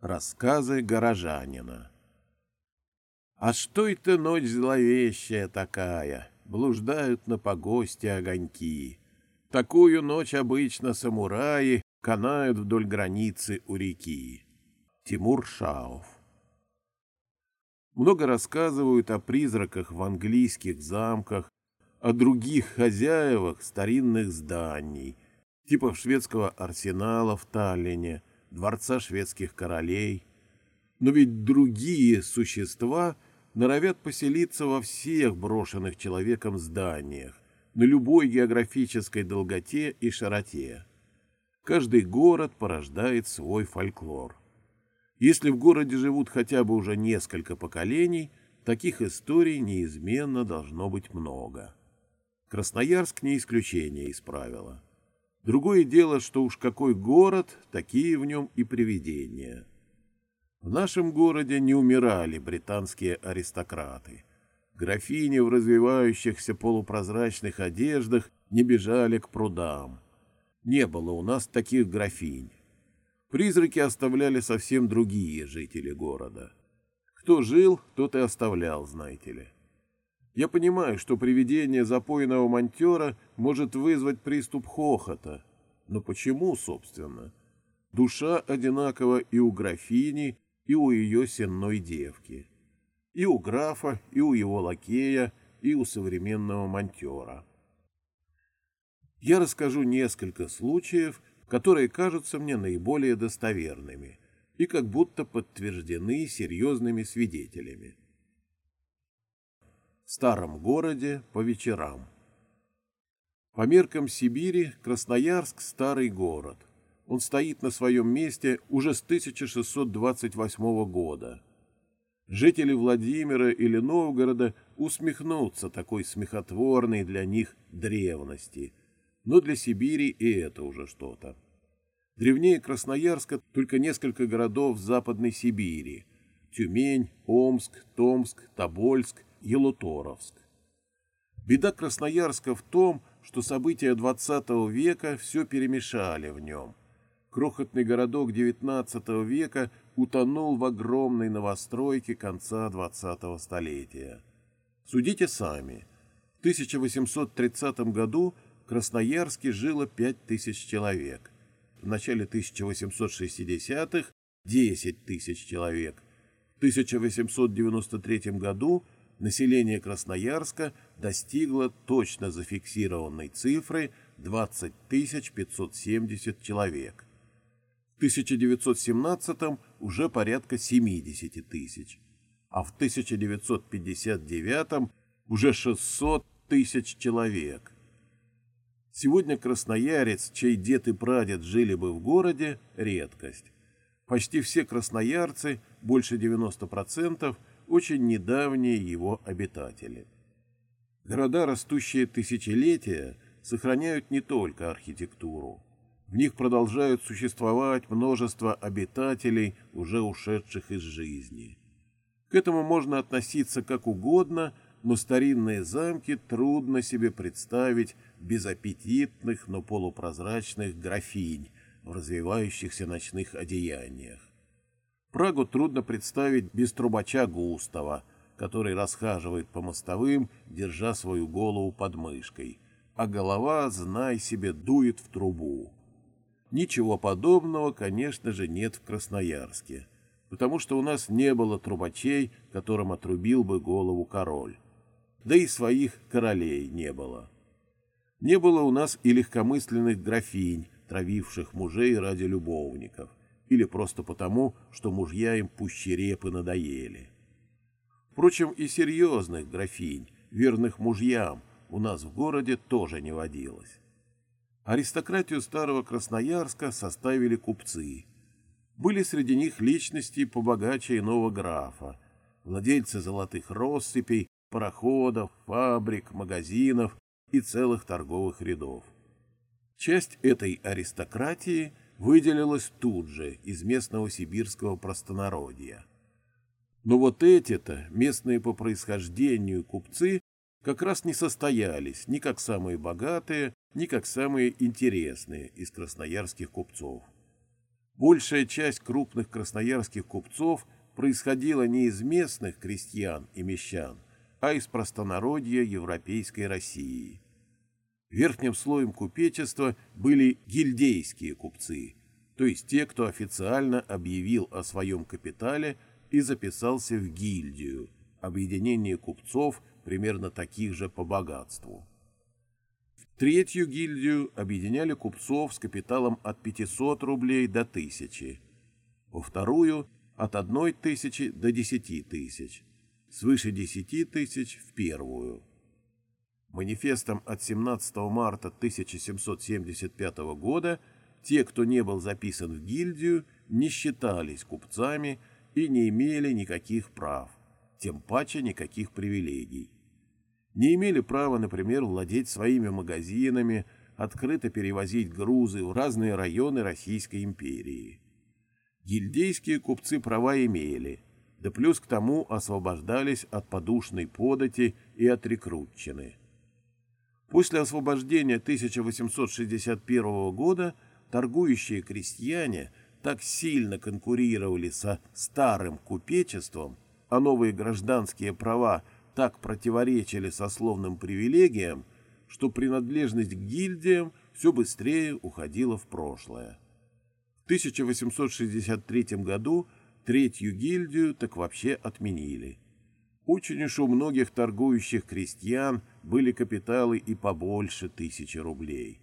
Рассказы горожанина А что это ночь зловещая такая, Блуждают на погосте огоньки. Такую ночь обычно самураи Канают вдоль границы у реки. Тимур Шаов Много рассказывают о призраках в английских замках, О других хозяевах старинных зданий, Типов шведского арсенала в Таллине — дворца шведских королей. Но ведь другие существа норовят поселиться во всех брошенных человеком зданиях, на любой географической долготе и широте. Каждый город порождает свой фольклор. Если в городе живут хотя бы уже несколько поколений, таких историй неизменно должно быть много. Красноярск не исключение из правила. Другое дело, что уж какой город, такие в нем и привидения. В нашем городе не умирали британские аристократы. Графини в развивающихся полупрозрачных одеждах не бежали к прудам. Не было у нас таких графинь. Призраки оставляли совсем другие жители города. Кто жил, тот и оставлял, знаете ли. Я понимаю, что привидение запойного монтера может вызвать приступ хохота. Но почему, собственно? Душа одинакова и у графини, и у ее сенной девки. И у графа, и у его лакея, и у современного монтера. Я расскажу несколько случаев, которые кажутся мне наиболее достоверными и как будто подтверждены серьезными свидетелями старом городе по вечерам. По меркам Сибири Красноярск – старый город. Он стоит на своем месте уже с 1628 года. Жители Владимира или Новгорода усмехнутся такой смехотворной для них древности. Но для Сибири и это уже что-то. Древнее Красноярска только несколько городов Западной Сибири – Тюмень, Омск, Томск, Тобольск Елуторовск. Беда Красноярска в том, что события XX века все перемешали в нем. Крохотный городок XIX века утонул в огромной новостройке конца XX столетия. Судите сами. В 1830 году в Красноярске жило 5000 человек. В начале 1860-х – 10 тысяч человек. В 1893 году – население Красноярска достигло точно зафиксированной цифры 20 570 человек. В 1917 уже порядка 70 тысяч, а в 1959 уже 600 тысяч человек. Сегодня красноярец, чей дед и прадед жили бы в городе, редкость. Почти все красноярцы, больше 90%, очень недавние его обитатели. Города, растущие тысячелетия, сохраняют не только архитектуру. В них продолжают существовать множество обитателей, уже ушедших из жизни. К этому можно относиться как угодно, но старинные замки трудно себе представить без аппетитных, но полупрозрачных графинь в развивающихся ночных одеяниях. Прагу трудно представить без трубача Густава, который расхаживает по мостовым, держа свою голову под мышкой, а голова, знай себе, дует в трубу. Ничего подобного, конечно же, нет в Красноярске, потому что у нас не было трубачей, которым отрубил бы голову король. Да и своих королей не было. Не было у нас и легкомысленных графинь, травивших мужей ради любовников или просто потому, что мужья им пуще репы надоели. Впрочем, и серьезных графинь, верных мужьям, у нас в городе тоже не водилось. Аристократию старого Красноярска составили купцы. Были среди них личности побогаче иного графа, владельцы золотых россыпей, пароходов, фабрик, магазинов и целых торговых рядов. Часть этой аристократии выделилась тут же из местного сибирского простонародья. Но вот эти-то, местные по происхождению купцы, как раз не состоялись ни как самые богатые, ни как самые интересные из красноярских купцов. Большая часть крупных красноярских купцов происходила не из местных крестьян и мещан, а из простонародья европейской России. Верхним слоем купечества были гильдейские купцы, то есть те, кто официально объявил о своем капитале и записался в гильдию, объединение купцов примерно таких же по богатству. В третью гильдию объединяли купцов с капиталом от 500 рублей до 1000, во вторую – от 1 тысячи до 10 тысяч, свыше 10 тысяч в первую. Манифестом от 17 марта 1775 года те, кто не был записан в гильдию, не считались купцами и не имели никаких прав, тем паче никаких привилегий. Не имели права, например, владеть своими магазинами, открыто перевозить грузы в разные районы Российской империи. Гильдейские купцы права имели, да плюс к тому освобождались от подушной подати и от рекрутчины. После освобождения 1861 года торгующие крестьяне так сильно конкурировали со старым купечеством, а новые гражданские права так противоречили сословным привилегиям, что принадлежность к гильдиям все быстрее уходила в прошлое. 1863 году третью гильдию так вообще отменили. Очень уж у многих торгующих крестьян были капиталы и побольше тысячи рублей.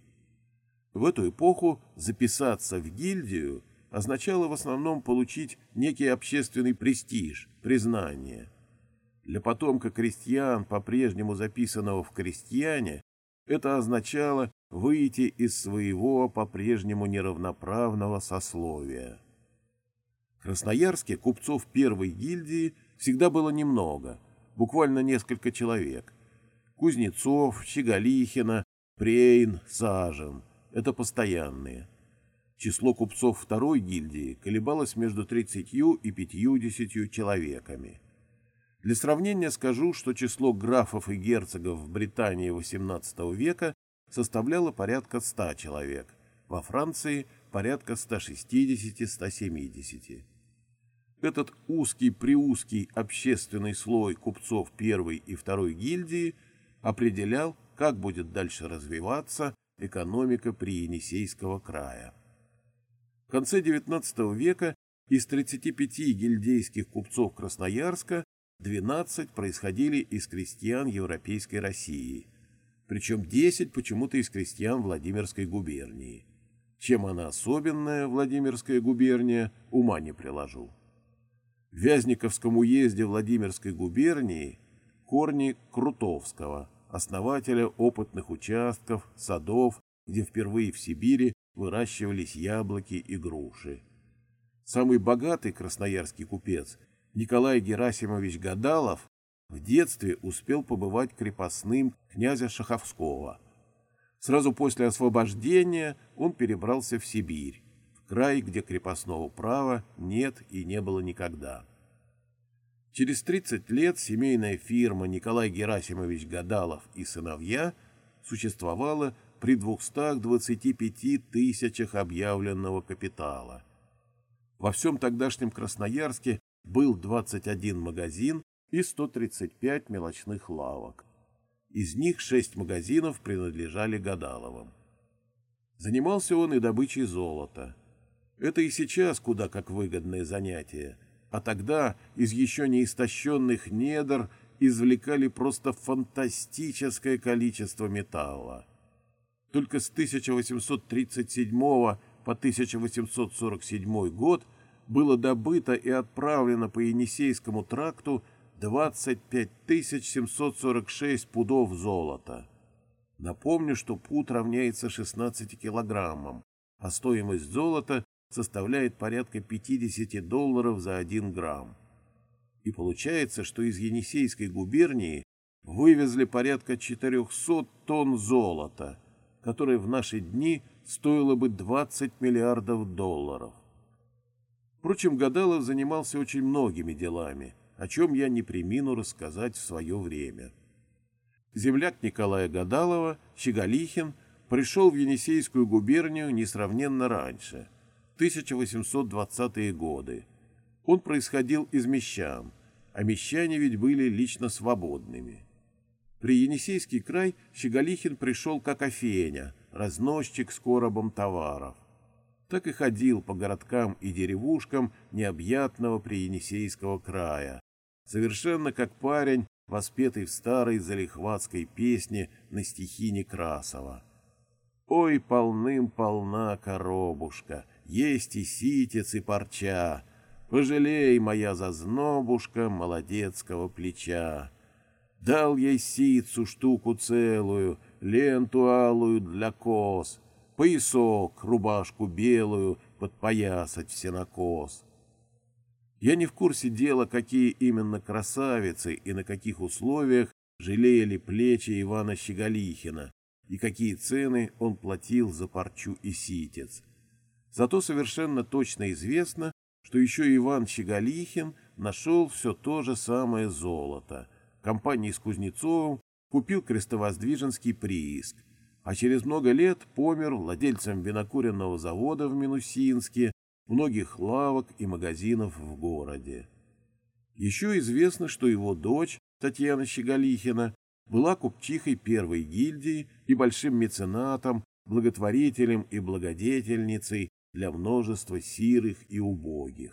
В эту эпоху записаться в гильдию означало в основном получить некий общественный престиж, признание. Для потомка крестьян, по-прежнему записанного в крестьяне, это означало выйти из своего по-прежнему неравноправного сословия. В Красноярске купцов первой гильдии всегда было немного, буквально несколько человек. Кузнецов, Щеголихина, Прейн, Сажен – это постоянные. Число купцов второй гильдии колебалось между 30 и 50 человеками. Для сравнения скажу, что число графов и герцогов в Британии XVIII века составляло порядка 100 человек, во Франции порядка 160-170. Этот узкий-приузкий общественный слой купцов первой и второй гильдии определял, как будет дальше развиваться экономика Приенисейского края. В конце XIX века из 35 гильдейских купцов Красноярска 12 происходили из крестьян Европейской России, причем 10 почему-то из крестьян Владимирской губернии. Чем она особенная, Владимирская губерния, ума не приложу. В Вязниковском уезде Владимирской губернии корни Крутовского, основателя опытных участков, садов, где впервые в Сибири выращивались яблоки и груши. Самый богатый красноярский купец Николай Герасимович Гадалов в детстве успел побывать крепостным князя Шаховского. Сразу после освобождения он перебрался в Сибирь, в край, где крепостного права нет и не было никогда. Через 30 лет семейная фирма Николай Герасимович Гадалов и сыновья существовала при 225 тысячах объявленного капитала. Во всем тогдашнем Красноярске был 21 магазин и 135 мелочных лавок. Из них шесть магазинов принадлежали Гадаловым. Занимался он и добычей золота. Это и сейчас куда как выгодное занятие, а тогда из еще не истощенных недр извлекали просто фантастическое количество металла. Только с 1837 по 1847 год – было добыто и отправлено по Енисейскому тракту 25 746 пудов золота. Напомню, что пуд равняется 16 килограммам, а стоимость золота составляет порядка 50 долларов за 1 грамм. И получается, что из Енисейской губернии вывезли порядка 400 тонн золота, которое в наши дни стоило бы 20 миллиардов долларов. Впрочем, Гадалов занимался очень многими делами, о чем я не примину рассказать в свое время. Земляк Николая Гадалова, Щеголихин, пришел в Енисейскую губернию несравненно раньше, 1820-е годы. Он происходил из мещан, а мещане ведь были лично свободными. При Енисейский край Щеголихин пришел как Афеня, разносчик с коробом товаров. Так и ходил по городкам и деревушкам необъятного Приенисейского края, совершенно как парень, воспетый в старой залихватской песне на стихи Некрасова. «Ой, полным-полна коробушка, есть и ситец, и парча, пожалей, моя зазнобушка, молодецкого плеча». Дал ей ситцу штуку целую, ленту алую для кос, поясок, рубашку белую, подпоясать все на кос. Я не в курсе дела, какие именно красавицы и на каких условиях жалели плечи Ивана Щеголихина и какие цены он платил за парчу и ситец. Зато совершенно точно известно, что еще Иван Щеголихин нашел все то же самое золото. Компании с Кузнецовым купил крестовоздвиженский прииск, а через много лет помер владельцем винокуренного завода в Минусинске многих лавок и магазинов в городе. Еще известно, что его дочь, Татьяна Щеголихина, была купчихой первой гильдии и большим меценатом, благотворителем и благодетельницей для множества сирых и убогих.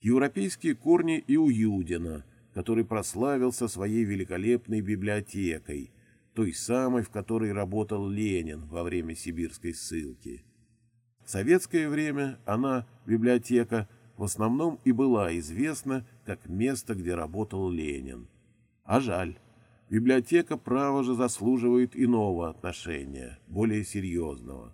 Европейские корни и у Юдина, который прославился своей великолепной библиотекой, той самой, в которой работал Ленин во время сибирской ссылки. В советское время она, библиотека, в основном и была известна как место, где работал Ленин. А жаль. Библиотека, право же, заслуживает иного отношения, более серьезного.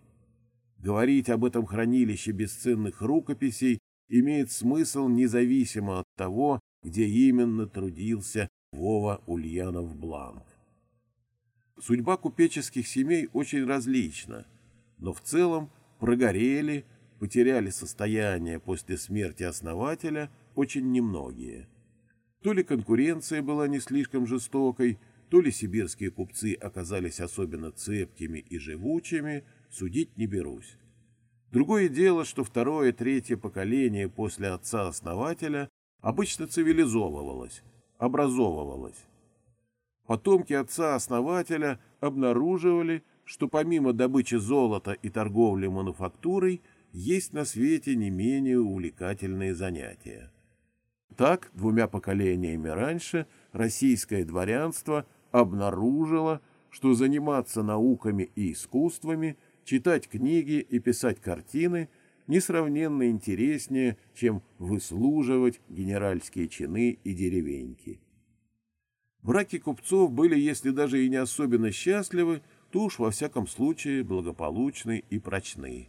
Говорить об этом хранилище бесценных рукописей имеет смысл независимо от того, где именно трудился Вова Ульянов-Бланк. Судьба купеческих семей очень различна, но в целом прогорели, потеряли состояние после смерти основателя очень немногие. То ли конкуренция была не слишком жестокой, то ли сибирские купцы оказались особенно цепкими и живучими, судить не берусь. Другое дело, что второе-третье поколение после отца-основателя обычно цивилизовывалось, образовывалось. Потомки отца-основателя обнаруживали, что помимо добычи золота и торговли мануфактурой, есть на свете не менее увлекательные занятия. Так, двумя поколениями раньше, российское дворянство обнаружило, что заниматься науками и искусствами, читать книги и писать картины несравненно интереснее, чем выслуживать генеральские чины и деревеньки. Браки купцов были, если даже и не особенно счастливы, то уж во всяком случае благополучны и прочны.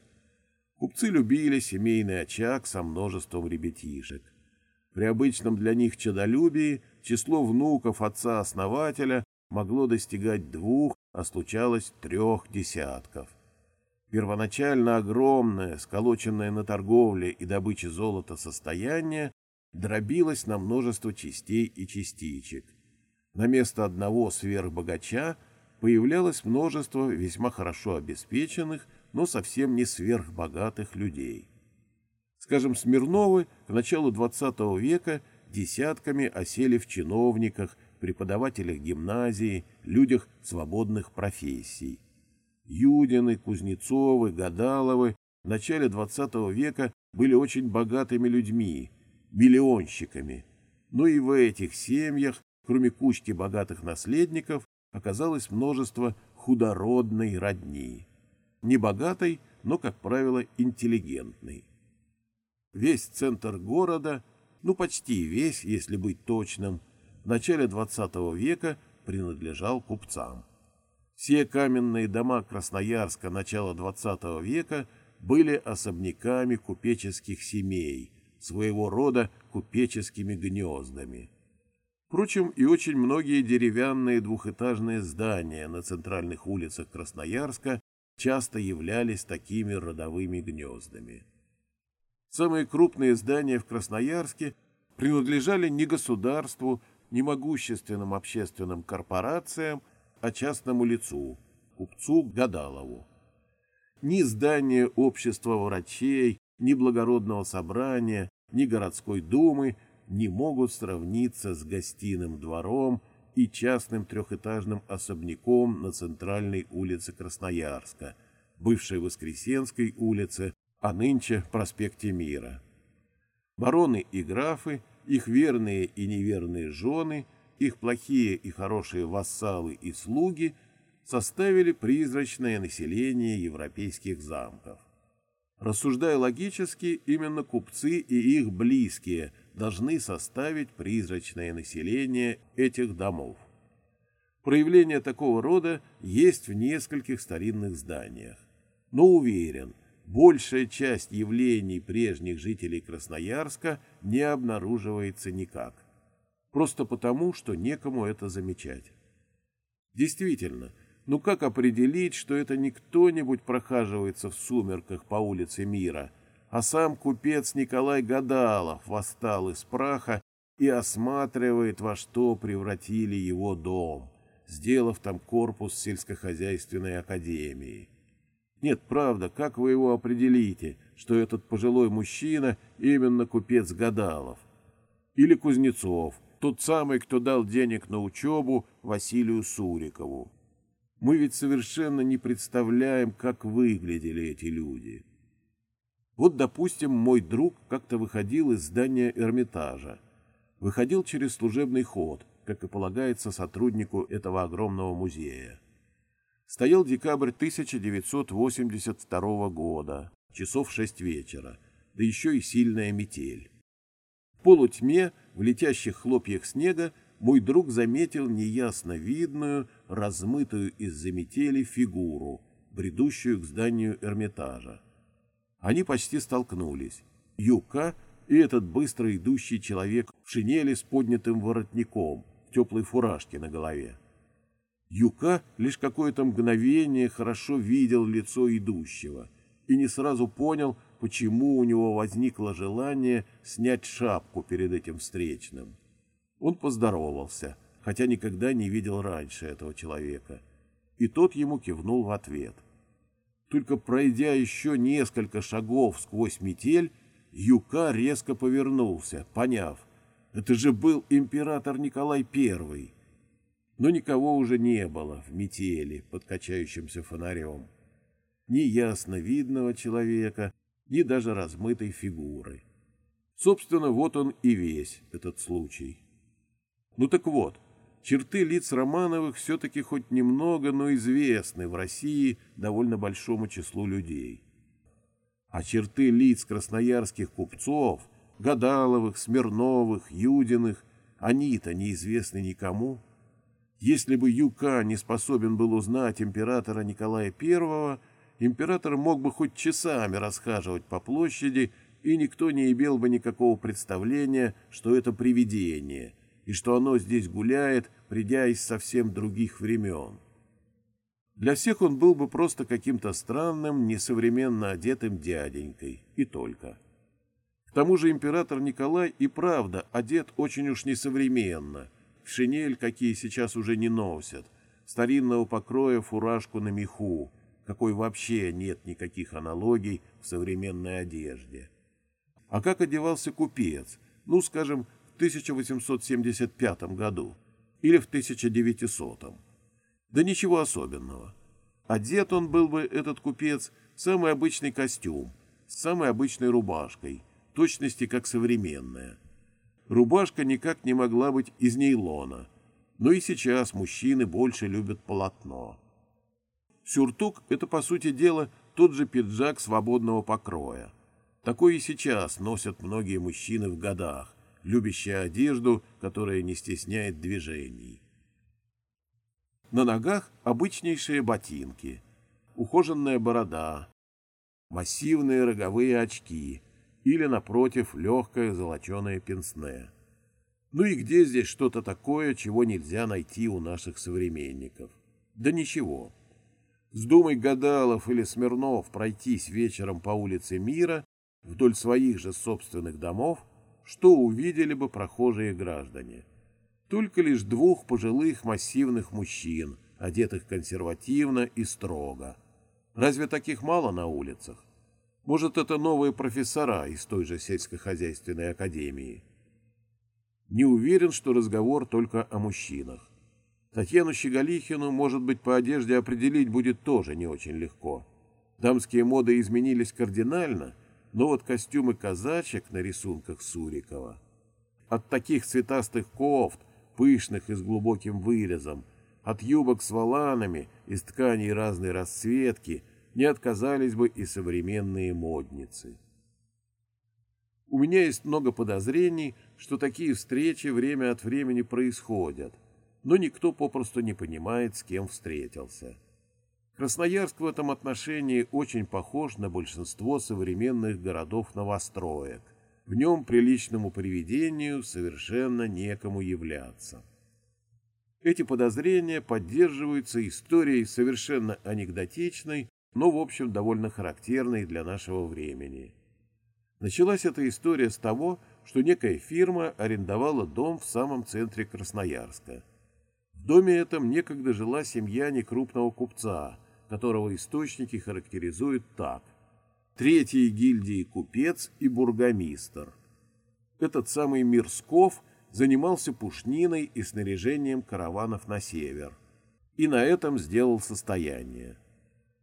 Купцы любили семейный очаг со множеством ребятишек. При обычном для них чадолюбии число внуков отца-основателя могло достигать двух, а случалось трех десятков. Первоначально огромное, сколоченное на торговле и добыче золота состояние дробилось на множество частей и частичек. На место одного сверхбогача – появлялось множество весьма хорошо обеспеченных, но совсем не сверхбогатых людей. Скажем, Смирновы к началу XX века десятками осели в чиновниках, преподавателях гимназии, людях свободных профессий. Юдины, Кузнецовы, Гадаловы в начале XX века были очень богатыми людьми, миллионщиками. Но и в этих семьях, кроме кучки богатых наследников, оказалось множество худородной родни. Небогатой, но, как правило, интеллигентной. Весь центр города, ну почти весь, если быть точным, в начале XX века принадлежал купцам. Все каменные дома Красноярска начала XX века были особняками купеческих семей, своего рода купеческими гнездами. Впрочем, и очень многие деревянные двухэтажные здания на центральных улицах Красноярска часто являлись такими родовыми гнездами. Самые крупные здания в Красноярске принадлежали не государству, не могущественным общественным корпорациям, а частному лицу, купцу Гадалову. Ни здание общества врачей, ни благородного собрания, ни городской думы не могут сравниться с гостиным двором и частным трехэтажным особняком на центральной улице Красноярска, бывшей Воскресенской улице, а нынче проспекте Мира. Бароны и графы, их верные и неверные жены, их плохие и хорошие вассалы и слуги составили призрачное население европейских замков. Рассуждая логически, именно купцы и их близкие должны составить призрачное население этих домов. Проявление такого рода есть в нескольких старинных зданиях. Но уверен, большая часть явлений прежних жителей Красноярска не обнаруживается никак. Просто потому, что некому это замечать. Действительно, ну как определить, что это не кто-нибудь прохаживается в сумерках по улице Мира, а сам купец Николай Гадалов восстал из праха и осматривает, во что превратили его дом, сделав там корпус сельскохозяйственной академии. Нет, правда, как вы его определите, что этот пожилой мужчина именно купец Гадалов? Или Кузнецов, тот самый, кто дал денег на учебу Василию Сурикову? Мы ведь совершенно не представляем, как выглядели эти люди. Вот, допустим, мой друг как-то выходил из здания Эрмитажа. Выходил через служебный ход, как и полагается сотруднику этого огромного музея. Стоял декабрь 1982 года, часов шесть вечера, да еще и сильная метель. Полутьме, в летящих хлопьях снега, мой друг заметил неясно видную, размытую из-за метели фигуру, бредущую к зданию Эрмитажа. Они почти столкнулись. Юка и этот быстро идущий человек в шинели с поднятым воротником, в теплой фуражке на голове. Юка лишь какое-то мгновение хорошо видел лицо идущего и не сразу понял, почему у него возникло желание снять шапку перед этим встречным. Он поздоровался, хотя никогда не видел раньше этого человека, и тот ему кивнул в ответ. Только пройдя еще несколько шагов сквозь метель, Юка резко повернулся, поняв, это же был император Николай I. Но никого уже не было в метели под качающимся фонарем. Ни ясно видного человека, ни даже размытой фигуры. Собственно, вот он и весь этот случай. Ну так вот, черты лиц Романовых все-таки хоть немного, но известны в России довольно большому числу людей. А черты лиц красноярских купцов, Гадаловых, Смирновых, Юдиных, они-то неизвестны никому. Если бы Юка не способен был узнать императора Николая I, император мог бы хоть часами расхаживать по площади, и никто не имел бы никакого представления, что это привидение – и что оно здесь гуляет, придя из совсем других времен. Для всех он был бы просто каким-то странным, несовременно одетым дяденькой, и только. К тому же император Николай и правда одет очень уж несовременно, в шинель, какие сейчас уже не носят, старинного покроя фуражку на меху, какой вообще нет никаких аналогий в современной одежде. А как одевался купец? Ну, скажем, 1875 году или в 1900. Да ничего особенного. Одет он был бы, этот купец, в самый обычный костюм, с самой обычной рубашкой, точности как современная. Рубашка никак не могла быть из нейлона, но и сейчас мужчины больше любят полотно. Сюртук — это, по сути дела, тот же пиджак свободного покроя. Такой и сейчас носят многие мужчины в годах, любящая одежду, которая не стесняет движений. На ногах обычнейшие ботинки, ухоженная борода, массивные роговые очки или, напротив, легкое золоченое пенсне. Ну и где здесь что-то такое, чего нельзя найти у наших современников? Да ничего. Вздумай Гадалов или Смирнов пройтись вечером по улице Мира вдоль своих же собственных домов, что увидели бы прохожие граждане. Только лишь двух пожилых массивных мужчин, одетых консервативно и строго. Разве таких мало на улицах? Может, это новые профессора из той же сельскохозяйственной академии. Не уверен, что разговор только о мужчинах. Татьяну Щеголихину, может быть, по одежде определить будет тоже не очень легко. Дамские моды изменились кардинально, но вот костюмы казачек на рисунках Сурикова. От таких цветастых кофт, пышных и с глубоким вырезом, от юбок с воланами из тканей разной расцветки не отказались бы и современные модницы. У меня есть много подозрений, что такие встречи время от времени происходят, но никто попросту не понимает, с кем встретился. Красноярск в этом отношении очень похож на большинство современных городов-новостроек. В нем приличному привидению совершенно некому являться. Эти подозрения поддерживаются историей совершенно анекдотичной, но, в общем, довольно характерной для нашего времени. Началась эта история с того, что некая фирма арендовала дом в самом центре Красноярска. В доме этом некогда жила семья некрупного купца, которого источники характеризуют так. Третьей гильдии купец и бургомистр. Этот самый Мирсков занимался пушниной и снаряжением караванов на север. И на этом сделал состояние.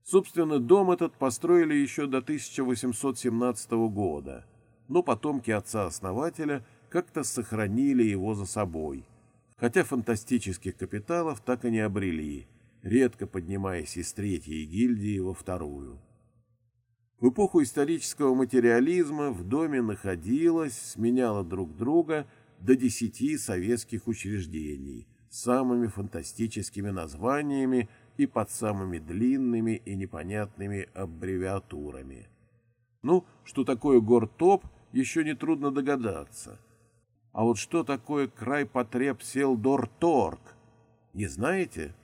Собственно, дом этот построили еще до 1817 года, но потомки отца-основателя как-то сохранили его за собой, хотя фантастических капиталов так и не обрели, редко поднимаясь из третьей гильдии во вторую. В эпоху исторического материализма в доме находилось, сменяло друг друга до десяти советских учреждений с самыми фантастическими названиями и под самыми длинными и непонятными аббревиатурами. Ну, что такое гортоп, еще не трудно догадаться. А вот что такое край потреб сел? Не знаете?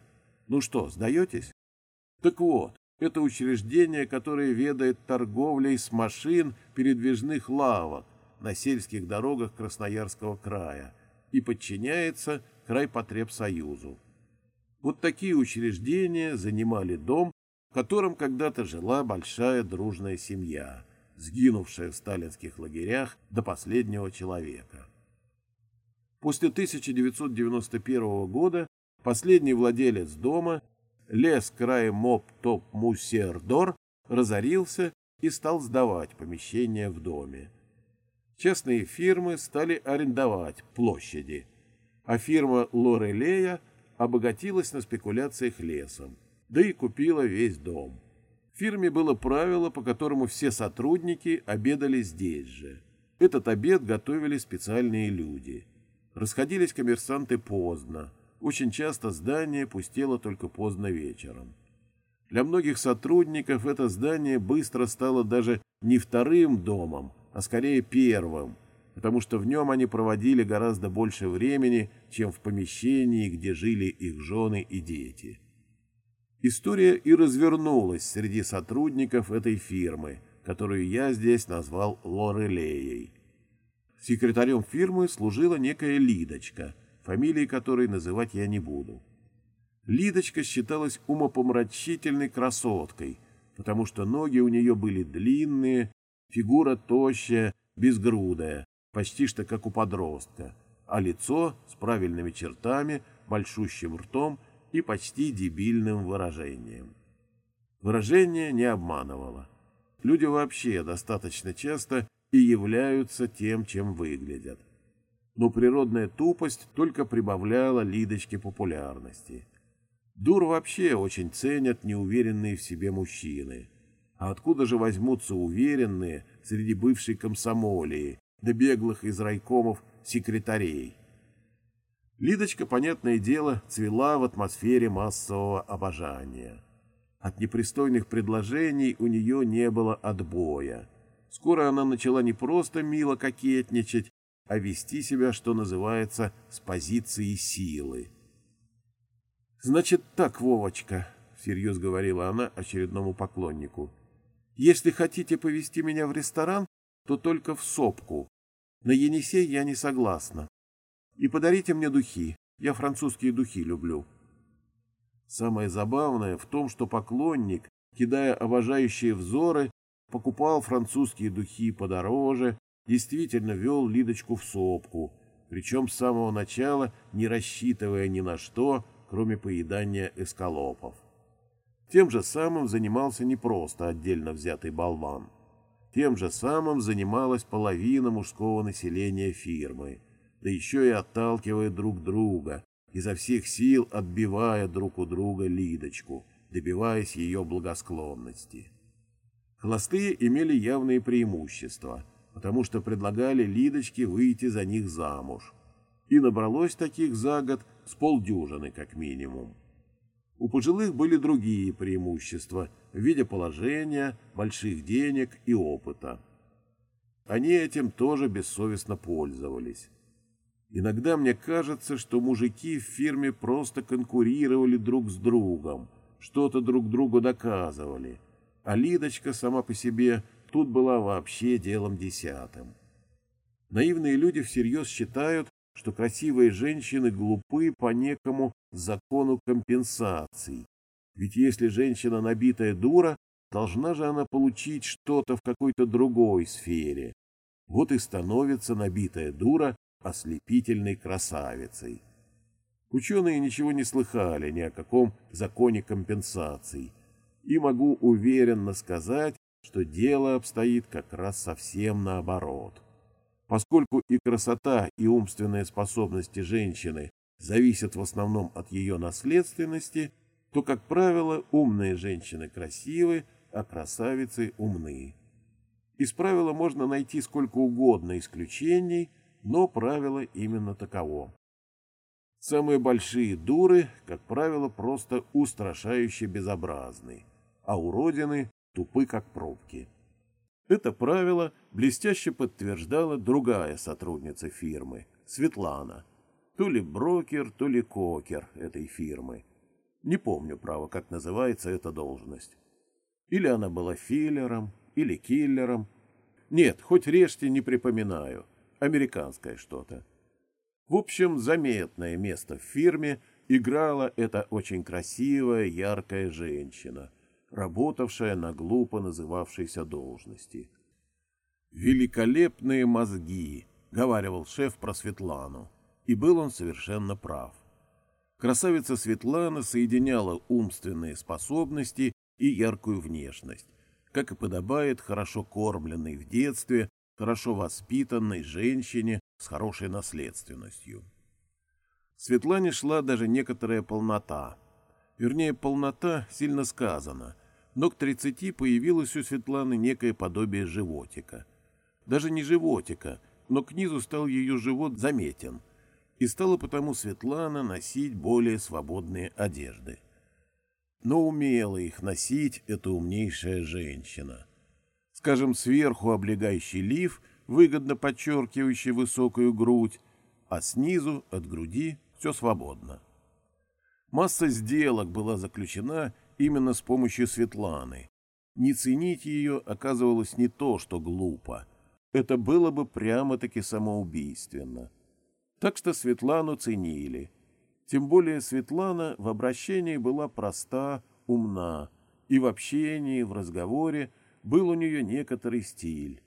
Ну что, сдаетесь? Так вот, это учреждение, которое ведает торговлей с машин передвижных лавок на сельских дорогах Красноярского края и подчиняется Крайпотребсоюзу. Вот такие учреждения занимали дом, в котором когда-то жила большая дружная семья, сгинувшая в сталинских лагерях до последнего человека. После 1991 года последний владелец дома, лес край моп топ мусердор, разорился и стал сдавать помещения в доме. Частные фирмы стали арендовать площади, а фирма Лорелея – обогатилась на спекуляциях лесом, да и купила весь дом. В фирме было правило, по которому все сотрудники обедали здесь же. Этот обед готовили специальные люди. Расходились коммерсанты поздно. Очень часто здание пустело только поздно вечером. Для многих сотрудников это здание быстро стало даже не вторым домом, а скорее первым – потому что в нем они проводили гораздо больше времени, чем в помещении, где жили их жены и дети. История и развернулась среди сотрудников этой фирмы, которую я здесь назвал Лорелеей. Секретарем фирмы служила некая Лидочка, фамилии которой называть я не буду. Лидочка считалась умопомрачительной красоткой, потому что ноги у нее были длинные, фигура тощая, безгрудая, почти что как у подростка, а лицо с правильными чертами, большущим ртом и почти дебильным выражением. Выражение не обманывало. Люди вообще достаточно часто и являются тем, чем выглядят. Но природная тупость только прибавляла Лидочке популярности. Дур вообще очень ценят неуверенные в себе мужчины. А откуда же возьмутся уверенные среди бывшей комсомолии, до беглых из райкомов секретарей. Лидочка, понятное дело, цвела в атмосфере массового обожания. От непристойных предложений у нее не было отбоя. Скоро она начала не просто мило кокетничать, а вести себя, что называется, с позиции силы. «Значит так, Вовочка», — всерьез говорила она очередному поклоннику, — «если хотите повести меня в ресторан, то только в сопку. На Енисей я не согласна. И подарите мне духи. Я французские духи люблю. Самое забавное в том, что поклонник, кидая обожающие взоры, покупал французские духи подороже, действительно вел Лидочку в сопку, причем с самого начала не рассчитывая ни на что, кроме поедания эскалопов. Тем же самым занимался не просто отдельно взятый болван. Тем же самым занималась половина мужского населения фирмы, да еще и отталкивая друг друга, изо всех сил отбивая друг у друга Лидочку, добиваясь ее благосклонности. Холостые имели явные преимущества, потому что предлагали Лидочке выйти за них замуж. И набралось таких за год с полдюжины как минимум. У пожилых были другие преимущества в виде положения, больших денег и опыта. Они этим тоже бессовестно пользовались. Иногда мне кажется, что мужики в фирме просто конкурировали друг с другом, что-то друг другу доказывали, а Лидочка сама по себе тут была вообще делом десятым. Наивные люди всерьез считают, что красивые женщины глупы по некому закону компенсаций. Ведь если женщина набитая дура, должна же она получить что-то в какой-то другой сфере. Вот и становится набитая дура ослепительной красавицей. Ученые ничего не слыхали ни о каком законе компенсаций, и могу уверенно сказать, что дело обстоит как раз совсем наоборот. Поскольку и красота, и умственные способности женщины зависят в основном от ее наследственности, то, как правило, умные женщины красивы, а красавицы умны. Из правила можно найти сколько угодно исключений, но правило именно таково. Самые большие дуры, как правило, просто устрашающе безобразны, а уродины тупы, как пробки. Это правило блестяще подтверждала другая сотрудница фирмы, Светлана, то ли брокер, то ли кокер этой фирмы. Не помню, право, как называется эта должность. Или она была филлером, или киллером. Нет, хоть режьте, не припоминаю. Американское что-то. В общем, заметное место в фирме играла эта очень красивая, яркая женщина, работавшая на глупо называвшейся должности. «Великолепные мозги», — говаривал шеф про Светлану, и был он совершенно прав. Красавица Светлана соединяла умственные способности и яркую внешность, как и подобает хорошо кормленной в детстве, хорошо воспитанной женщине с хорошей наследственностью. Светлане шла даже некоторая полнота. Вернее, полнота сильно сказана, но к тридцати появилось у Светланы некое подобие животика. Даже не животика, но к низу стал ее живот заметен – и стала потому Светлана носить более свободные одежды. Но умела их носить эта умнейшая женщина. Скажем, сверху облегающий лиф, выгодно подчеркивающий высокую грудь, а снизу от груди все свободно. Масса сделок была заключена именно с помощью Светланы. Не ценить ее оказывалось не то, что глупо. Это было бы прямо-таки самоубийственно. Так что Светлану ценили. Тем более Светлана в обращении была проста, умна, и в общении, в разговоре был у нее некоторый стиль.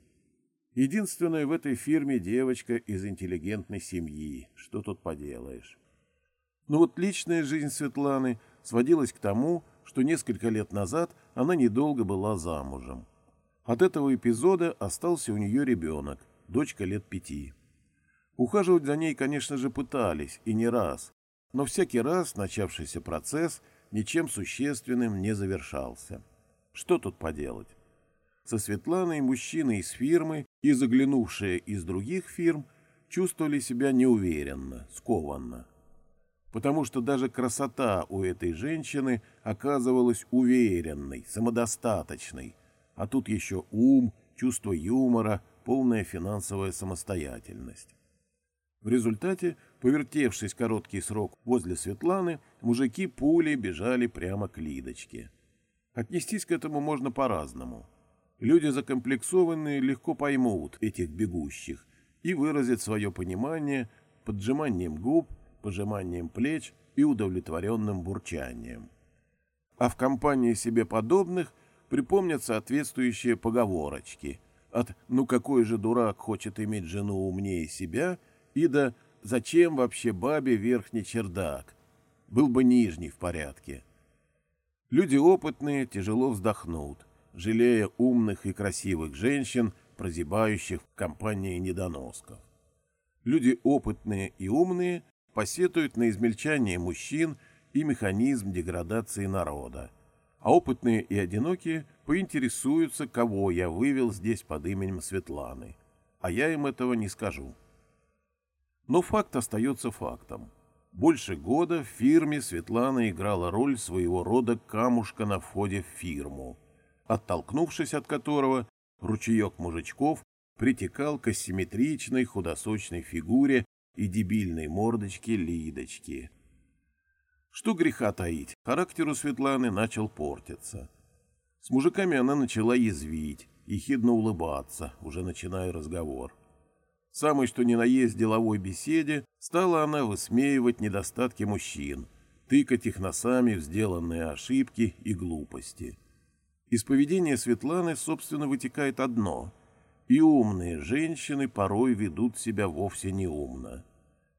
Единственная в этой фирме девочка из интеллигентной семьи. Что тут поделаешь? Но вот личная жизнь Светланы сводилась к тому, что несколько лет назад она недолго была замужем. От этого эпизода остался у нее ребенок, дочка лет пяти. Ухаживать за ней, конечно же, пытались, и не раз, но всякий раз начавшийся процесс ничем существенным не завершался. Что тут поделать? Со Светланой мужчины из фирмы и заглянувшие из других фирм чувствовали себя неуверенно, скованно. Потому что даже красота у этой женщины оказывалась уверенной, самодостаточной, а тут еще ум, чувство юмора, полная финансовая самостоятельность. В результате, повертевшись короткий срок возле Светланы, мужики пулей бежали прямо к Лидочке. Отнестись к этому можно по-разному. Люди закомплексованные легко поймут этих бегущих и выразят свое понимание поджиманием губ, пожиманием плеч и удовлетворенным бурчанием. А в компании себе подобных припомнят соответствующие поговорочки от «ну какой же дурак хочет иметь жену умнее себя» и до «зачем вообще бабе верхний чердак?» Был бы нижний в порядке. Люди опытные тяжело вздохнут, жалея умных и красивых женщин, прозябающих в компании недоносков. Люди опытные и умные посетуют на измельчание мужчин и механизм деградации народа, а опытные и одинокие поинтересуются, кого я вывел здесь под именем Светланы, а я им этого не скажу. Но факт остается фактом. Больше года в фирме Светлана играла роль своего рода камушка на входе в фирму, оттолкнувшись от которого ручеек мужичков притекал к асимметричной худосочной фигуре и дебильной мордочке Лидочки. Что греха таить, характер у Светланы начал портиться. С мужиками она начала язвить, ехидно улыбаться, уже начиная разговор. Самой что ни на есть деловой беседе стала она высмеивать недостатки мужчин, тыкать их носами в сделанные ошибки и глупости. Из поведения Светланы, собственно, вытекает одно — и умные женщины порой ведут себя вовсе неумно.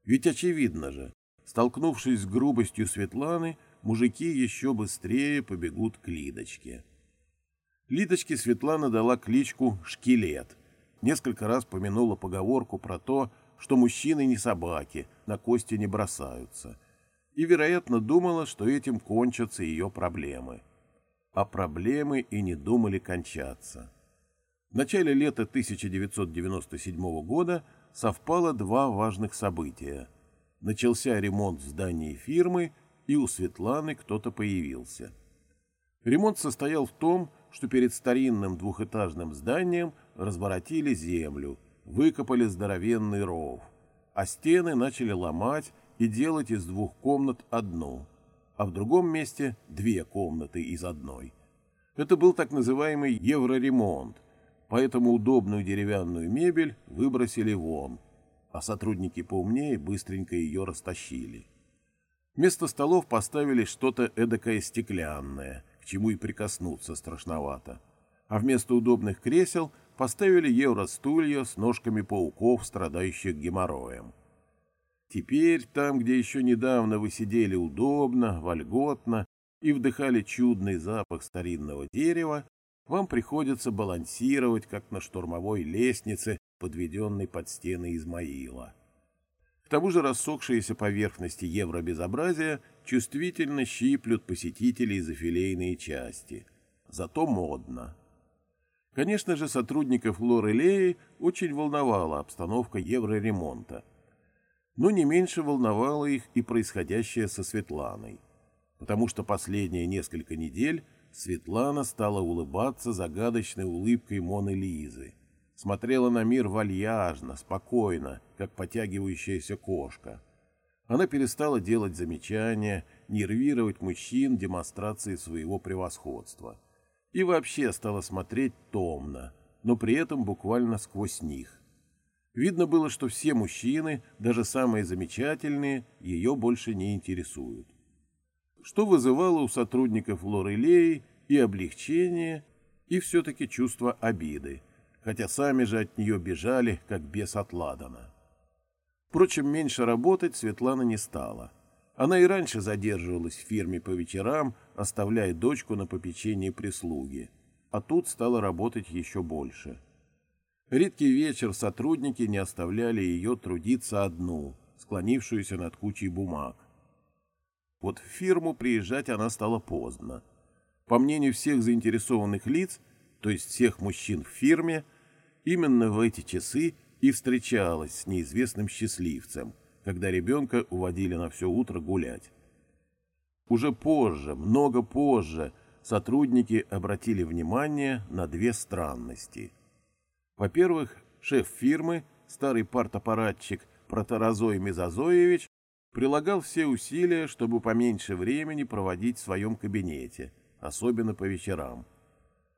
Ведь очевидно же, столкнувшись с грубостью Светланы, мужики еще быстрее побегут к Лидочке. Лидочке Светлана дала кличку «Шкелет», несколько раз помянула поговорку про то, что мужчины не собаки, на кости не бросаются, и, вероятно, думала, что этим кончатся ее проблемы. А проблемы и не думали кончаться. В начале лета 1997 года совпало два важных события. Начался ремонт в здании фирмы, и у Светланы кто-то появился. Ремонт состоял в том, что перед старинным двухэтажным зданием разворотили землю, выкопали здоровенный ров, а стены начали ломать и делать из двух комнат одну, а в другом месте две комнаты из одной. Это был так называемый евроремонт, поэтому удобную деревянную мебель выбросили вон, а сотрудники поумнее быстренько ее растащили. Вместо столов поставили что-то эдакое стеклянное, к чему и прикоснуться страшновато. А вместо удобных кресел поставили евростулья с ножками пауков, страдающих геморроем. Теперь там, где еще недавно вы сидели удобно, вольготно и вдыхали чудный запах старинного дерева, вам приходится балансировать, как на штурмовой лестнице, подведенной под стены Измаила. К тому же рассохшиеся поверхности евробезобразия чувствительно щиплют посетителей за филейные части. Зато модно. Конечно же, сотрудников Лорелеи очень волновала обстановка евроремонта. Но не меньше волновало их и происходящее со Светланой, потому что последние несколько недель Светлана стала улыбаться загадочной улыбкой Моны Лизы. Смотрела на мир вальяжно, спокойно, как потягивающаяся кошка. Она перестала делать замечания, нервировать мужчин демонстрацией своего превосходства. И вообще стала смотреть томно, но при этом буквально сквозь них. Видно было, что все мужчины, даже самые замечательные, ее больше не интересуют что вызывало у сотрудников Лорелеи и облегчение, и все-таки чувство обиды, хотя сами же от нее бежали, как бес от Ладана. Впрочем, меньше работать Светлана не стала. Она и раньше задерживалась в фирме по вечерам, оставляя дочку на попечении прислуги, а тут стала работать еще больше. Редкий вечер сотрудники не оставляли ее трудиться одну, склонившуюся над кучей бумаг. Вот в фирму приезжать она стала поздно. По мнению всех заинтересованных лиц, то есть всех мужчин в фирме, именно в эти часы и встречалась с неизвестным счастливцем, когда ребенка уводили на все утро гулять. Уже позже, много позже, сотрудники обратили внимание на две странности. Во-первых, шеф фирмы, старый партаппаратчик Протаразой Мезозоевич, прилагал все усилия, чтобы поменьше времени проводить в своем кабинете, особенно по вечерам.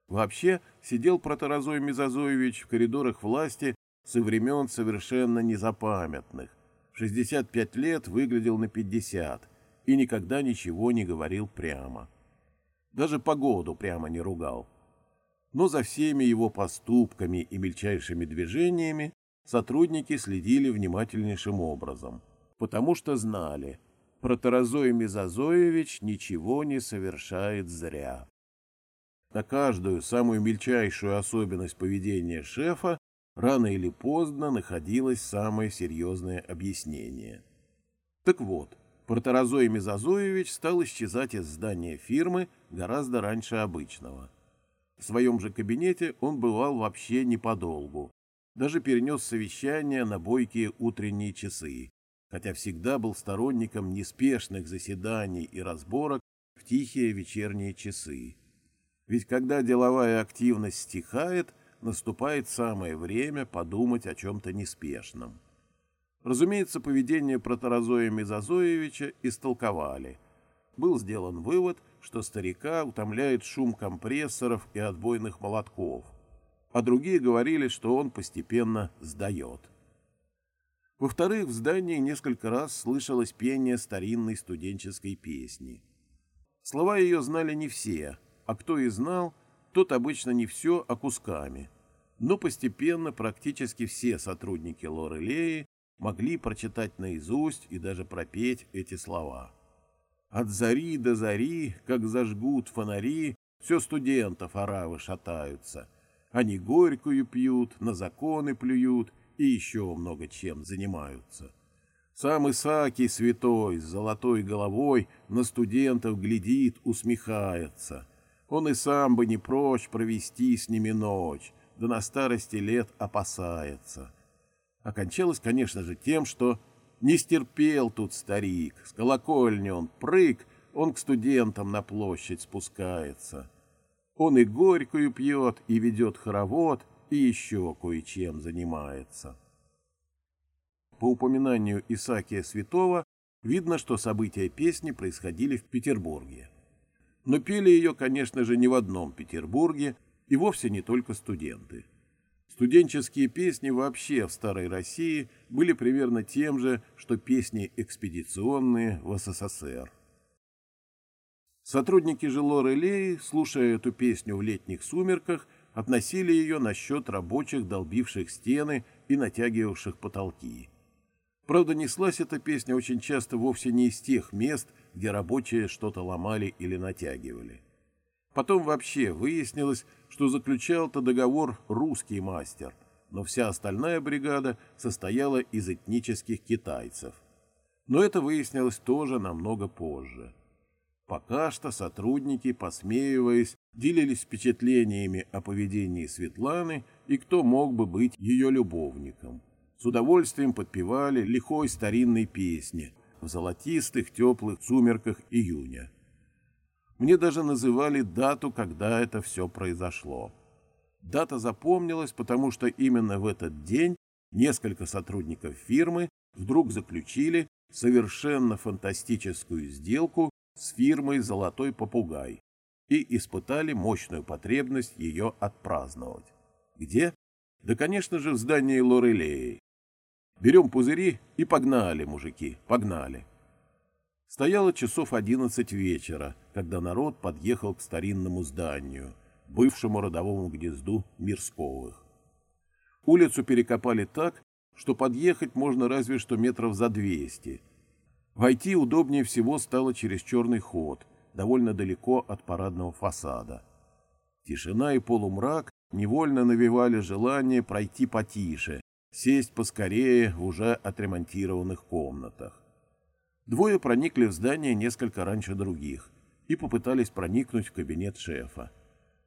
Вообще, сидел Проторазой Мезозоевич в коридорах власти со времен совершенно незапамятных. В 65 лет выглядел на 50 и никогда ничего не говорил прямо. Даже погоду прямо не ругал. но за всеми его поступками и мельчайшими движениями сотрудники следили внимательнейшим образом, потому что знали, Проторозой Мезозоевич ничего не совершает зря. На каждую самую мельчайшую особенность поведения шефа рано или поздно находилось самое серьезное объяснение. Так вот, Проторозой Мезозоевич стал исчезать из здания фирмы гораздо раньше обычного. В своем же кабинете он бывал вообще неподолгу, даже перенес совещание на бойкие утренние часы, хотя всегда был сторонником неспешных заседаний и разборок в тихие вечерние часы. Ведь когда деловая активность стихает, наступает самое время подумать о чем-то неспешном. Разумеется, поведение проторозоя Мезозоевича истолковали. Был сделан вывод, что старика утомляет шум компрессоров и отбойных молотков, а другие говорили, что он постепенно сдает. Во-вторых, в здании несколько раз слышалось пение старинной студенческой песни. Слова ее знали не все, а кто и знал, тот обычно не все, а кусками. Но постепенно практически все сотрудники Лорелеи могли прочитать наизусть и даже пропеть эти слова. От зари до зари, как зажгут фонари, все студентов оравы шатаются. Они горькую пьют, на законы плюют и еще много чем занимаются. Сам Исаакий святой с золотой головой на студентов глядит, усмехается. Он и сам бы не прочь провести с ними ночь, да на старости лет опасается. Окончалось, конечно же, тем, что не стерпел тут старик, с колокольни он прыг, он к студентам на площадь спускается. Он и горькую пьет, и ведет хоровод, и еще кое-чем занимается. По упоминанию Исаакия Святого видно, что события песни происходили в Петербурге. Но пели ее, конечно же, не в одном Петербурге, и вовсе не только студенты. Студенческие песни вообще в Старой России были примерно тем же, что песни экспедиционные в СССР. Сотрудники жило-релеи, слушая эту песню в летних сумерках, относили ее на счет рабочих, долбивших стены и натягивавших потолки. Правда, неслась эта песня очень часто вовсе не из тех мест, где рабочие что-то ломали или натягивали. Потом вообще выяснилось, что заключал-то договор русский мастер, но вся остальная бригада состояла из этнических китайцев. Но это выяснилось тоже намного позже. Пока что сотрудники, посмеиваясь, делились впечатлениями о поведении Светланы и кто мог бы быть ее любовником. С удовольствием подпевали лихой старинной песни в золотистых теплых сумерках июня. Мне даже называли дату, когда это все произошло. Дата запомнилась, потому что именно в этот день несколько сотрудников фирмы вдруг заключили совершенно фантастическую сделку с фирмой «Золотой попугай» и испытали мощную потребность ее отпраздновать. Где? Да, конечно же, в здании Лорелеи. Берем пузыри и погнали, мужики, погнали. Стояло часов одиннадцать вечера, когда народ подъехал к старинному зданию, бывшему родовому гнезду Мирсковых. Улицу перекопали так, что подъехать можно разве что метров за двести. Войти удобнее всего стало через черный ход, довольно далеко от парадного фасада. Тишина и полумрак невольно навевали желание пройти потише, сесть поскорее в уже отремонтированных комнатах. Двое проникли в здание несколько раньше других и попытались проникнуть в кабинет шефа.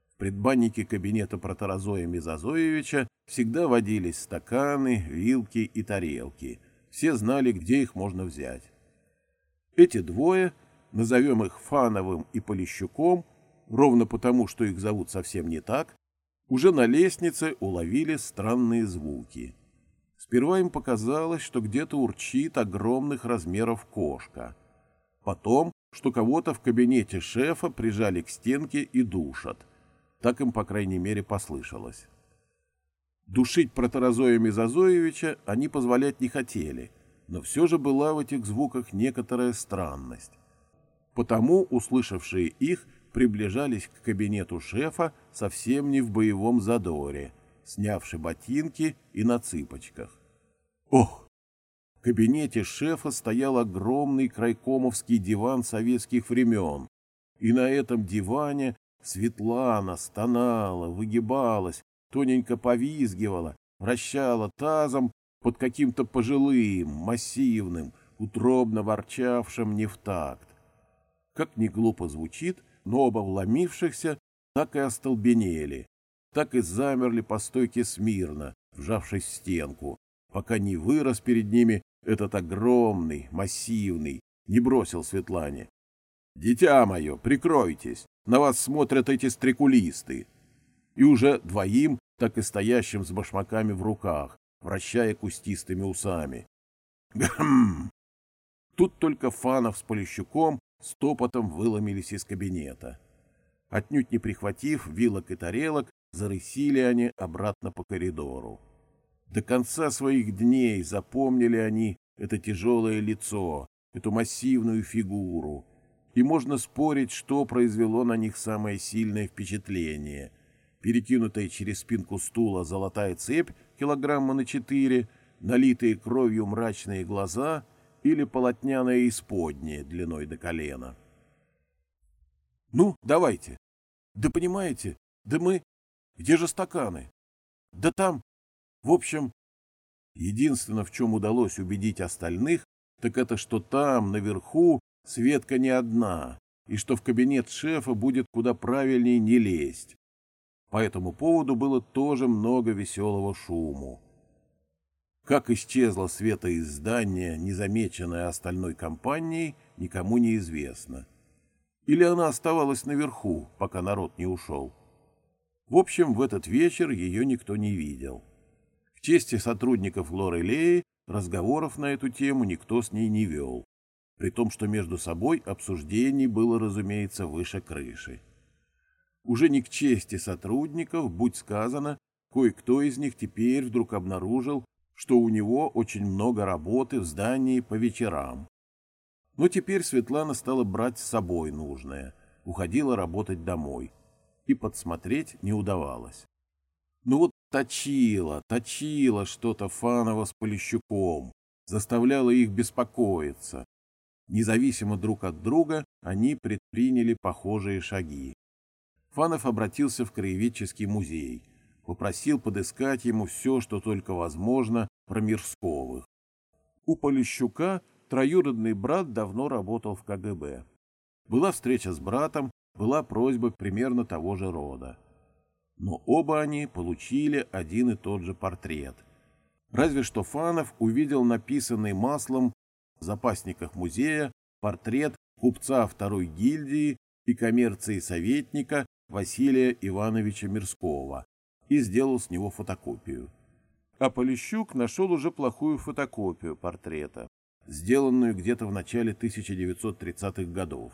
В предбаннике кабинета проторозоя Мезозоевича всегда водились стаканы, вилки и тарелки. Все знали, где их можно взять. Эти двое, назовем их Фановым и Полищуком, ровно потому, что их зовут совсем не так, уже на лестнице уловили странные звуки. Сперва им показалось, что где-то урчит огромных размеров кошка. Потом, что кого-то в кабинете шефа прижали к стенке и душат. Так им, по крайней мере, послышалось. Душить проторозоя Мезозоевича они позволять не хотели, но все же была в этих звуках некоторая странность. Потому услышавшие их приближались к кабинету шефа совсем не в боевом задоре, снявши ботинки и на цыпочках. Ох! В кабинете шефа стоял огромный крайкомовский диван советских времен, и на этом диване Светлана стонала, выгибалась, тоненько повизгивала, вращала тазом под каким-то пожилым, массивным, утробно ворчавшим не в такт. Как ни глупо звучит, но оба вломившихся так и остолбенели, так и замерли по стойке смирно, вжавшись в стенку, пока не вырос перед ними этот огромный, массивный, не бросил Светлане. «Дитя мое, прикройтесь, на вас смотрят эти стрекулисты!» И уже двоим, так и стоящим с башмаками в руках, вращая кустистыми усами. «Гм!» Тут только Фанов с Полищуком стопотом выломились из кабинета. Отнюдь не прихватив вилок и тарелок, зарысили они обратно по коридору. До конца своих дней запомнили они это тяжелое лицо, эту массивную фигуру, и можно спорить, что произвело на них самое сильное впечатление. Перекинутая через спинку стула золотая цепь килограмма на четыре, налитые кровью мрачные глаза или полотняное исподнее длиной до колена. «Ну, давайте. Да понимаете, да мы... Где же стаканы? Да там... В общем...» Единственное, в чем удалось убедить остальных, так это что там, наверху, Светка не одна, и что в кабинет шефа будет куда правильнее не лезть. По этому поводу было тоже много веселого шуму. Как исчезла Света из здания, незамеченная остальной компанией, никому не известно. Или она оставалась наверху, пока народ не ушел. В общем, в этот вечер ее никто не видел. К чести сотрудников Лорелеи разговоров на эту тему никто с ней не вел, при том, что между собой обсуждений было, разумеется, выше крыши. Уже не к чести сотрудников, будь сказано, кое-кто из них теперь вдруг обнаружил, что у него очень много работы в здании по вечерам. Но теперь Светлана стала брать с собой нужное, уходила работать домой, и подсмотреть не удавалось. Ну вот точила, точила что-то Фанова с Полищуком, заставляла их беспокоиться. Независимо друг от друга они предприняли похожие шаги. Фанов обратился в краеведческий музей – попросил подыскать ему все, что только возможно, про Мирсковых. У Полищука троюродный брат давно работал в КГБ. Была встреча с братом, была просьба примерно того же рода. Но оба они получили один и тот же портрет. Разве что Фанов увидел написанный маслом в запасниках музея портрет купца второй гильдии и коммерции советника Василия Ивановича Мирского, и сделал с него фотокопию. А Полищук нашел уже плохую фотокопию портрета, сделанную где-то в начале 1930-х годов,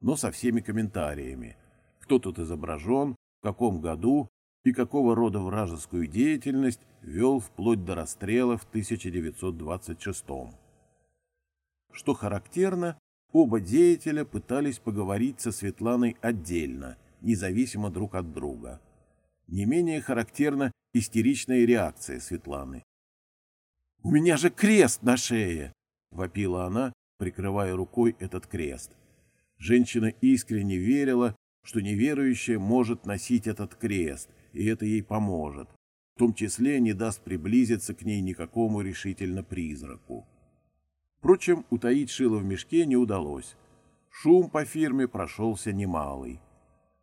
но со всеми комментариями, кто тут изображен, в каком году и какого рода вражескую деятельность вел вплоть до расстрела в 1926 -м. Что характерно, оба деятеля пытались поговорить со Светланой отдельно, независимо друг от друга. Не менее характерна истеричная реакция Светланы. «У меня же крест на шее!» — вопила она, прикрывая рукой этот крест. Женщина искренне верила, что неверующая может носить этот крест, и это ей поможет, в том числе не даст приблизиться к ней никакому решительно призраку. Впрочем, утаить шило в мешке не удалось. Шум по фирме прошелся немалый.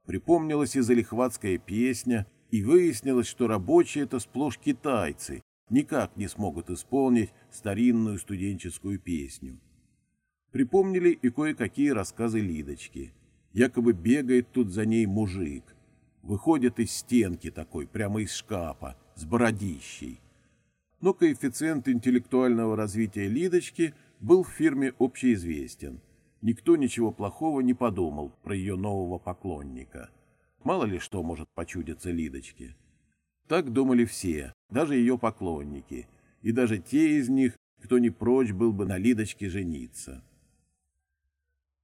Припомнилась и залихватская песня, и выяснилось, что рабочие — это сплошь китайцы, никак не смогут исполнить старинную студенческую песню. Припомнили и кое-какие рассказы Лидочки. Якобы бегает тут за ней мужик. Выходит из стенки такой, прямо из шкафа, с бородищей. Но коэффициент интеллектуального развития Лидочки был в фирме общеизвестен — Никто ничего плохого не подумал про ее нового поклонника. Мало ли что может почудиться Лидочке. Так думали все, даже ее поклонники, и даже те из них, кто не прочь был бы на Лидочке жениться.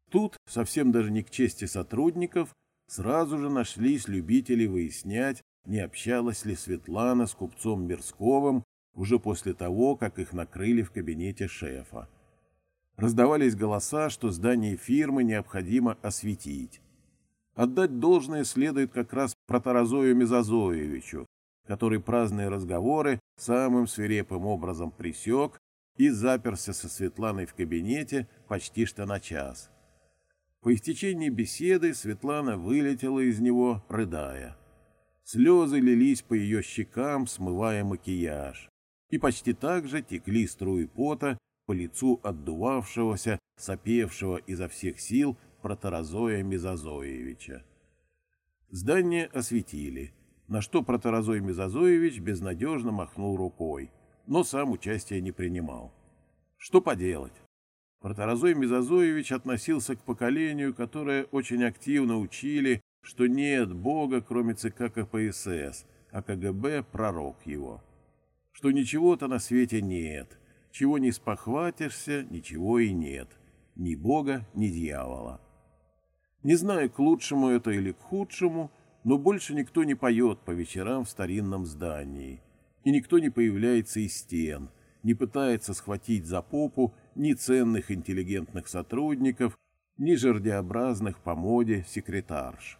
Тут, совсем даже не к чести сотрудников, сразу же нашлись любители выяснять, не общалась ли Светлана с купцом Мирсковым уже после того, как их накрыли в кабинете шефа. Раздавались голоса, что здание фирмы необходимо осветить. Отдать должное следует как раз Протарозою Мезозоевичу, который праздные разговоры самым свирепым образом присек и заперся со Светланой в кабинете почти что на час. По истечении беседы Светлана вылетела из него, рыдая. Слезы лились по ее щекам, смывая макияж, и почти так же текли струи пота по лицу отдувавшегося, сопевшего изо всех сил Протарозоя Мезозоевича. Здание осветили, на что Протарозой Мезозоевич безнадежно махнул рукой, но сам участия не принимал. Что поделать? Протарозой Мезозоевич относился к поколению, которое очень активно учили, что нет Бога, кроме ЦК КПСС, а КГБ — пророк его. Что ничего-то на свете нет, чего не спохватишься, ничего и нет, ни Бога, ни дьявола. Не знаю, к лучшему это или к худшему, но больше никто не поет по вечерам в старинном здании, и никто не появляется из стен, не пытается схватить за попу ни ценных интеллигентных сотрудников, ни жердеобразных по моде секретарш.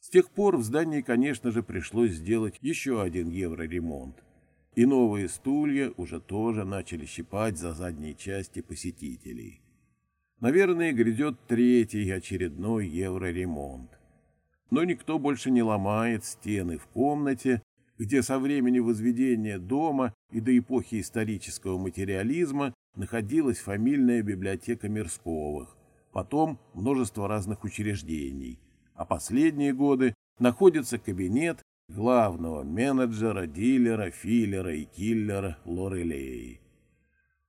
С тех пор в здании, конечно же, пришлось сделать еще один евроремонт, и новые стулья уже тоже начали щипать за задние части посетителей. Наверное, грядет третий очередной евроремонт. Но никто больше не ломает стены в комнате, где со времени возведения дома и до эпохи исторического материализма находилась фамильная библиотека Мирсковых, потом множество разных учреждений, а последние годы находится кабинет главного менеджера, дилера, филлера и киллера Лорелей.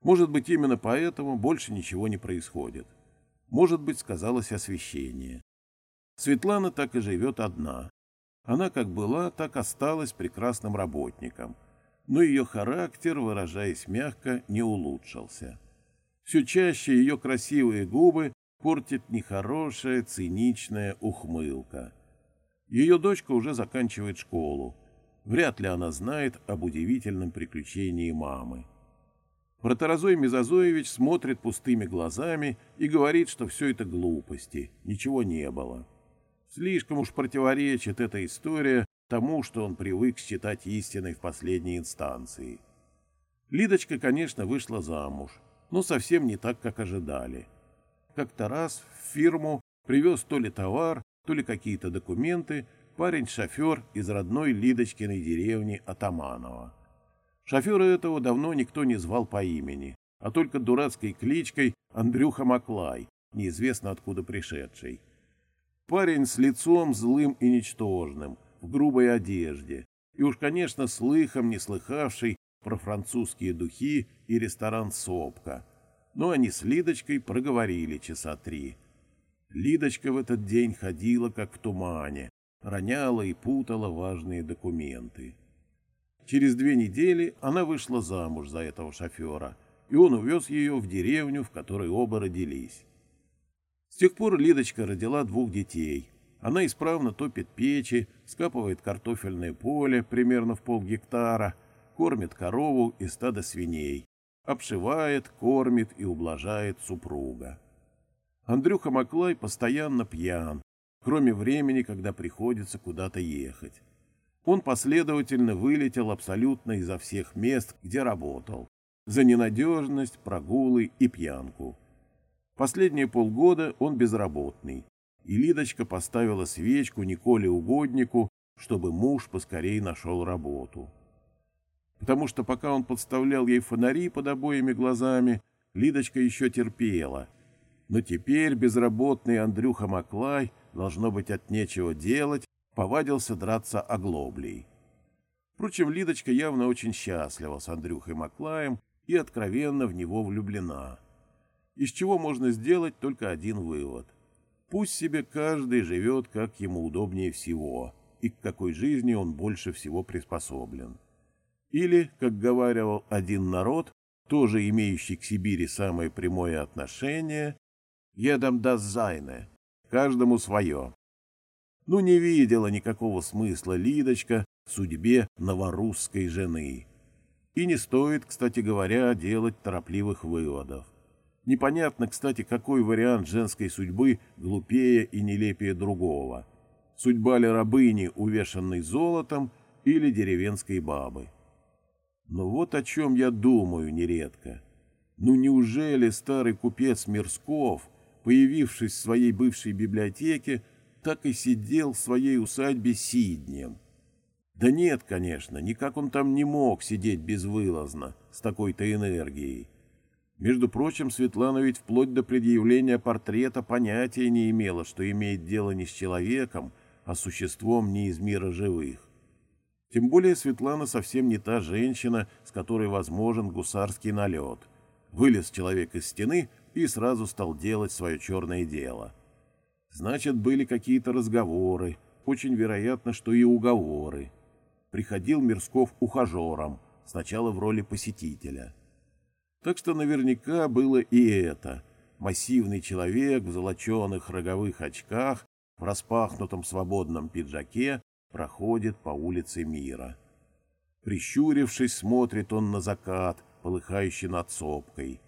Может быть, именно поэтому больше ничего не происходит. Может быть, сказалось освещение. Светлана так и живет одна. Она как была, так осталась прекрасным работником. Но ее характер, выражаясь мягко, не улучшился. Все чаще ее красивые губы портит нехорошая, циничная ухмылка. Ее дочка уже заканчивает школу. Вряд ли она знает об удивительном приключении мамы. Протарозой Мезозоевич смотрит пустыми глазами и говорит, что все это глупости, ничего не было. Слишком уж противоречит эта история тому, что он привык считать истиной в последней инстанции. Лидочка, конечно, вышла замуж, но совсем не так, как ожидали. Как-то раз в фирму привез то ли товар, то ли какие-то документы парень-шофер из родной Лидочкиной деревни Атаманова. Шофера этого давно никто не звал по имени, а только дурацкой кличкой Андрюха Маклай, неизвестно откуда пришедший. Парень с лицом злым и ничтожным, в грубой одежде, и уж, конечно, слыхом не слыхавший про французские духи и ресторан «Сопка». Но они с Лидочкой проговорили часа три. Лидочка в этот день ходила, как в тумане, роняла и путала важные документы. Через две недели она вышла замуж за этого шофера, и он увез ее в деревню, в которой оба родились. С тех пор Лидочка родила двух детей. Она исправно топит печи, скапывает картофельное поле примерно в полгектара, кормит корову и стадо свиней, обшивает, кормит и ублажает супруга. Андрюха Маклай постоянно пьян, кроме времени, когда приходится куда-то ехать он последовательно вылетел абсолютно изо всех мест, где работал, за ненадежность, прогулы и пьянку. Последние полгода он безработный, и Лидочка поставила свечку Николе Угоднику, чтобы муж поскорей нашел работу. Потому что пока он подставлял ей фонари под обоими глазами, Лидочка еще терпела. Но теперь безработный Андрюха Маклай, должно быть, от нечего делать, повадился драться оглоблей. Впрочем, Лидочка явно очень счастлива с Андрюхой Маклаем и откровенно в него влюблена. Из чего можно сделать только один вывод. Пусть себе каждый живет, как ему удобнее всего, и к какой жизни он больше всего приспособлен. Или, как говаривал один народ, тоже имеющий к Сибири самое прямое отношение, Едам до Зайне. Каждому свое. Ну, не видела никакого смысла Лидочка в судьбе новорусской жены. И не стоит, кстати говоря, делать торопливых выводов. Непонятно, кстати, какой вариант женской судьбы глупее и нелепее другого. Судьба ли рабыни, увешанной золотом, или деревенской бабы. Но вот о чем я думаю нередко. Ну неужели старый купец Мирсков, появившись в своей бывшей библиотеке, так и сидел в своей усадьбе сиднем? Да нет, конечно, никак он там не мог сидеть безвылазно, с такой-то энергией. Между прочим, Светлана ведь вплоть до предъявления портрета понятия не имела, что имеет дело не с человеком, а с существом не из мира живых. Тем более Светлана совсем не та женщина, с которой возможен гусарский налет. Вылез человек из стены и сразу стал делать свое черное дело. Значит, были какие-то разговоры, очень вероятно, что и уговоры. Приходил Мирсков ухажером, сначала в роли посетителя – так что наверняка было и это. Массивный человек в золоченых роговых очках, в распахнутом свободном пиджаке, проходит по улице мира. Прищурившись, смотрит он на закат, полыхающий над сопкой.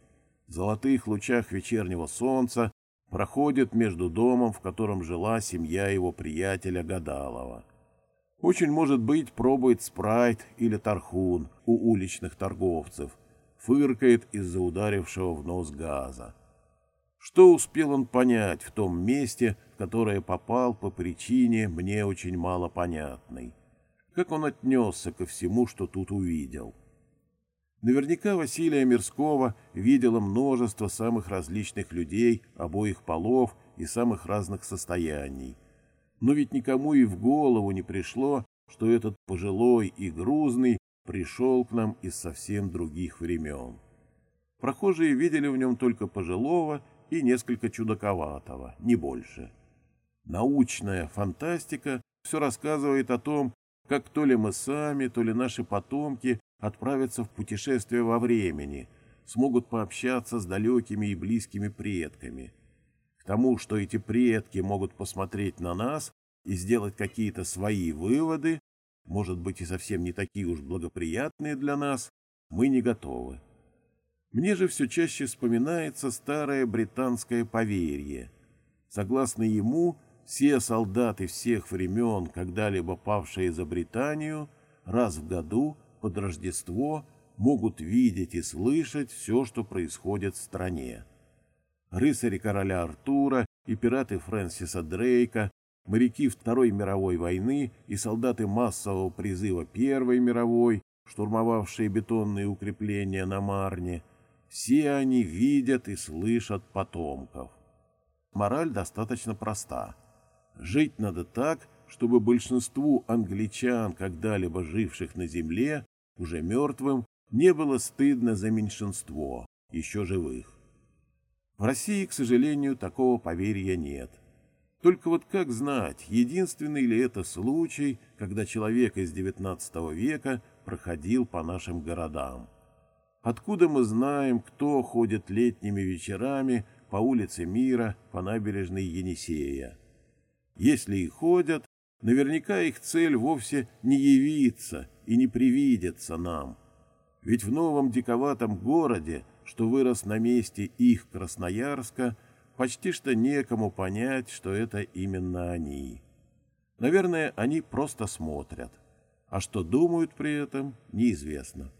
Золотых лучах вечернего солнца проходит между домом, в котором жила семья его приятеля Гадалова. Очень, может быть, пробует спрайт или тархун у уличных торговцев, фыркает из-за ударившего в нос газа. Что успел он понять в том месте, в которое попал по причине мне очень мало понятной? Как он отнесся ко всему, что тут увидел? Наверняка Василия Мирского видела множество самых различных людей обоих полов и самых разных состояний. Но ведь никому и в голову не пришло, что этот пожилой и грузный пришел к нам из совсем других времен. Прохожие видели в нем только пожилого и несколько чудаковатого, не больше. Научная фантастика все рассказывает о том, как то ли мы сами, то ли наши потомки отправятся в путешествие во времени, смогут пообщаться с далекими и близкими предками. К тому, что эти предки могут посмотреть на нас и сделать какие-то свои выводы, может быть и совсем не такие уж благоприятные для нас, мы не готовы. Мне же все чаще вспоминается старое британское поверье. Согласно ему, все солдаты всех времен, когда-либо павшие за Британию, раз в году под Рождество могут видеть и слышать все, что происходит в стране. Рыцари короля Артура и пираты Фрэнсиса Дрейка моряки Второй мировой войны и солдаты массового призыва Первой мировой, штурмовавшие бетонные укрепления на Марне, все они видят и слышат потомков. Мораль достаточно проста. Жить надо так, чтобы большинству англичан, когда-либо живших на земле, уже мертвым, не было стыдно за меньшинство, еще живых. В России, к сожалению, такого поверья нет. Только вот как знать, единственный ли это случай, когда человек из XIX века проходил по нашим городам? Откуда мы знаем, кто ходит летними вечерами по улице Мира, по набережной Енисея? Если и ходят, наверняка их цель вовсе не явиться и не привидеться нам. Ведь в новом диковатом городе, что вырос на месте их Красноярска, почти что некому понять, что это именно они. Наверное, они просто смотрят. А что думают при этом, неизвестно.